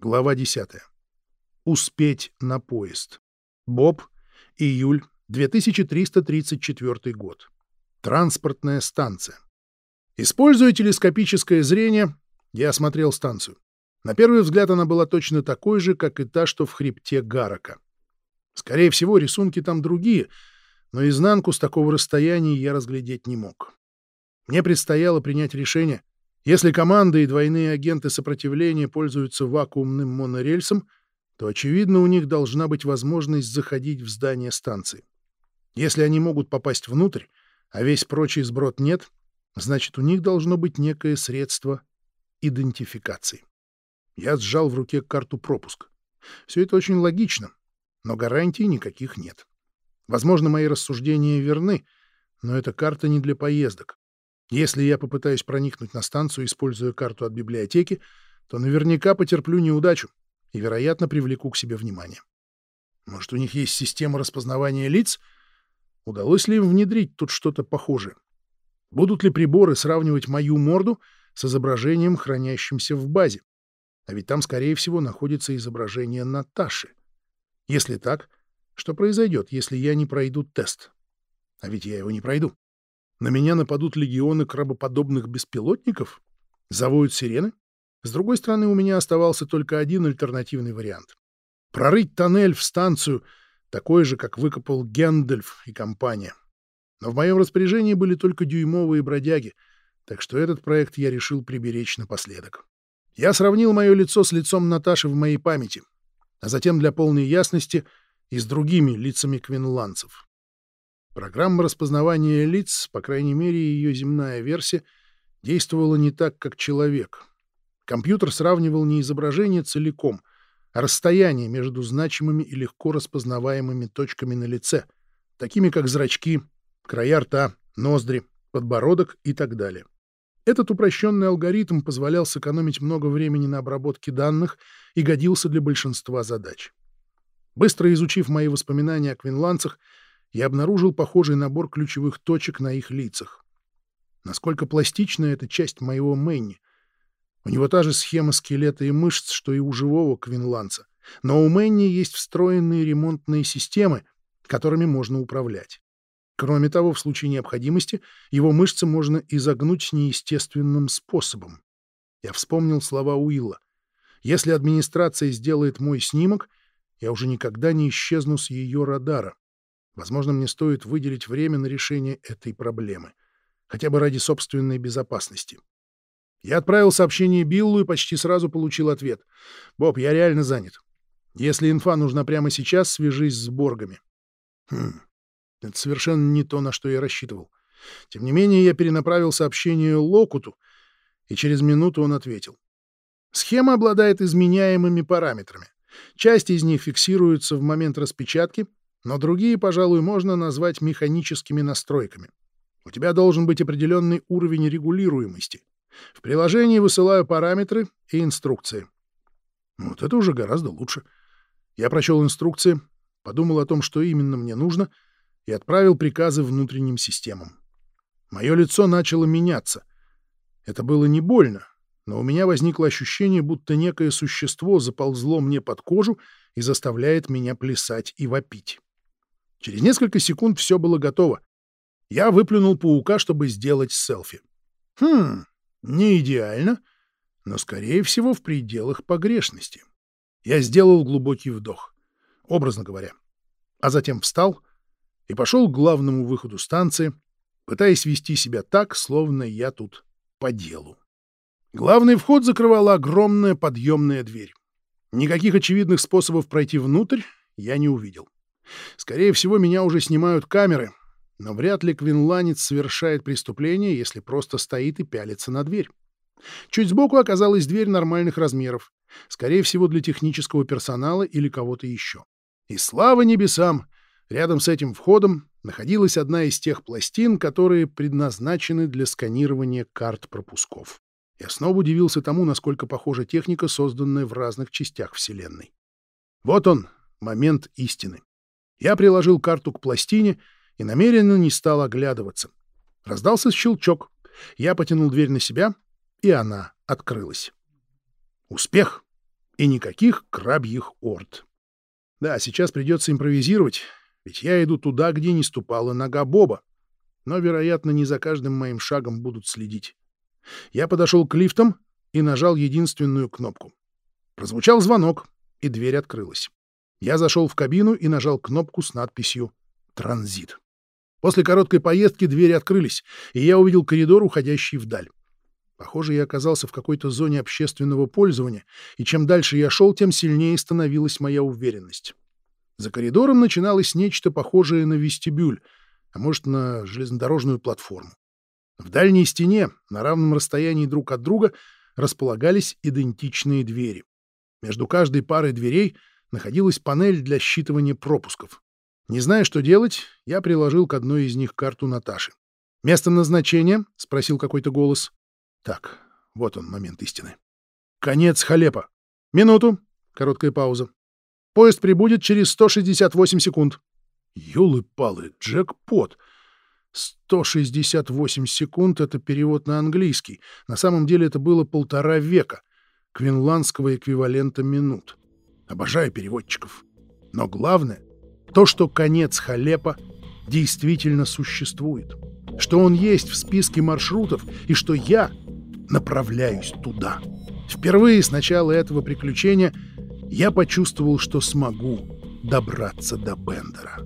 Глава 10. Успеть на поезд. Боб. Июль 2334 год. Транспортная станция. Используя телескопическое зрение, я осмотрел станцию. На первый взгляд она была точно такой же, как и та, что в хребте Гарака. Скорее всего, рисунки там другие, но изнанку с такого расстояния я разглядеть не мог. Мне предстояло принять решение. Если команды и двойные агенты сопротивления пользуются вакуумным монорельсом, то, очевидно, у них должна быть возможность заходить в здание станции. Если они могут попасть внутрь, а весь прочий сброд нет, значит, у них должно быть некое средство идентификации. Я сжал в руке карту пропуск. Все это очень логично, но гарантий никаких нет. Возможно, мои рассуждения верны, но эта карта не для поездок. Если я попытаюсь проникнуть на станцию, используя карту от библиотеки, то наверняка потерплю неудачу и, вероятно, привлеку к себе внимание. Может, у них есть система распознавания лиц? Удалось ли им внедрить тут что-то похожее? Будут ли приборы сравнивать мою морду с изображением, хранящимся в базе? А ведь там, скорее всего, находится изображение Наташи. Если так, что произойдет, если я не пройду тест? А ведь я его не пройду. На меня нападут легионы крабоподобных беспилотников? Завоют сирены? С другой стороны, у меня оставался только один альтернативный вариант. Прорыть тоннель в станцию, такой же, как выкопал Гендальф и компания. Но в моем распоряжении были только дюймовые бродяги, так что этот проект я решил приберечь напоследок. Я сравнил мое лицо с лицом Наташи в моей памяти, а затем для полной ясности и с другими лицами квинландцев. Программа распознавания лиц, по крайней мере ее земная версия, действовала не так, как человек. Компьютер сравнивал не изображение целиком, а расстояние между значимыми и легко распознаваемыми точками на лице, такими как зрачки, края рта, ноздри, подбородок и так далее. Этот упрощенный алгоритм позволял сэкономить много времени на обработке данных и годился для большинства задач. Быстро изучив мои воспоминания о квинландцах, я обнаружил похожий набор ключевых точек на их лицах. Насколько пластична эта часть моего Мэнни. У него та же схема скелета и мышц, что и у живого квинландца. Но у Мэнни есть встроенные ремонтные системы, которыми можно управлять. Кроме того, в случае необходимости его мышцы можно изогнуть неестественным способом. Я вспомнил слова Уилла. Если администрация сделает мой снимок, я уже никогда не исчезну с ее радара. Возможно, мне стоит выделить время на решение этой проблемы. Хотя бы ради собственной безопасности. Я отправил сообщение Биллу и почти сразу получил ответ. «Боб, я реально занят. Если инфа нужна прямо сейчас, свяжись с Боргами». Хм. Это совершенно не то, на что я рассчитывал. Тем не менее, я перенаправил сообщение Локуту, и через минуту он ответил. Схема обладает изменяемыми параметрами. Часть из них фиксируется в момент распечатки, но другие, пожалуй, можно назвать механическими настройками. У тебя должен быть определенный уровень регулируемости. В приложении высылаю параметры и инструкции. Вот это уже гораздо лучше. Я прочел инструкции, подумал о том, что именно мне нужно — и отправил приказы внутренним системам. Мое лицо начало меняться. Это было не больно, но у меня возникло ощущение, будто некое существо заползло мне под кожу и заставляет меня плясать и вопить. Через несколько секунд все было готово. Я выплюнул паука, чтобы сделать селфи. Хм, не идеально, но, скорее всего, в пределах погрешности. Я сделал глубокий вдох, образно говоря, а затем встал — и пошел к главному выходу станции, пытаясь вести себя так, словно я тут по делу. Главный вход закрывала огромная подъемная дверь. Никаких очевидных способов пройти внутрь я не увидел. Скорее всего, меня уже снимают камеры, но вряд ли квинланец совершает преступление, если просто стоит и пялится на дверь. Чуть сбоку оказалась дверь нормальных размеров, скорее всего, для технического персонала или кого-то еще. И слава небесам! Рядом с этим входом находилась одна из тех пластин, которые предназначены для сканирования карт пропусков. Я снова удивился тому, насколько похожа техника, созданная в разных частях Вселенной. Вот он, момент истины. Я приложил карту к пластине и намеренно не стал оглядываться. Раздался щелчок. Я потянул дверь на себя, и она открылась. Успех! И никаких крабьих орд. Да, сейчас придется импровизировать, ведь я иду туда, где не ступала нога Боба. Но, вероятно, не за каждым моим шагом будут следить. Я подошел к лифтам и нажал единственную кнопку. Прозвучал звонок, и дверь открылась. Я зашел в кабину и нажал кнопку с надписью «Транзит». После короткой поездки двери открылись, и я увидел коридор, уходящий вдаль. Похоже, я оказался в какой-то зоне общественного пользования, и чем дальше я шел, тем сильнее становилась моя уверенность. За коридором начиналось нечто похожее на вестибюль, а может, на железнодорожную платформу. В дальней стене, на равном расстоянии друг от друга, располагались идентичные двери. Между каждой парой дверей находилась панель для считывания пропусков. Не зная, что делать, я приложил к одной из них карту Наташи. «Место назначения?» — спросил какой-то голос. Так, вот он, момент истины. «Конец Халепа. Минуту». Короткая пауза. «Поезд прибудет через 168 секунд». Ёлы-палы, джекпот. 168 секунд — это перевод на английский. На самом деле это было полтора века квинландского эквивалента минут. Обожаю переводчиков. Но главное — то, что конец Халепа действительно существует. Что он есть в списке маршрутов и что я направляюсь туда. Впервые с начала этого приключения я почувствовал, что смогу добраться до Бендера.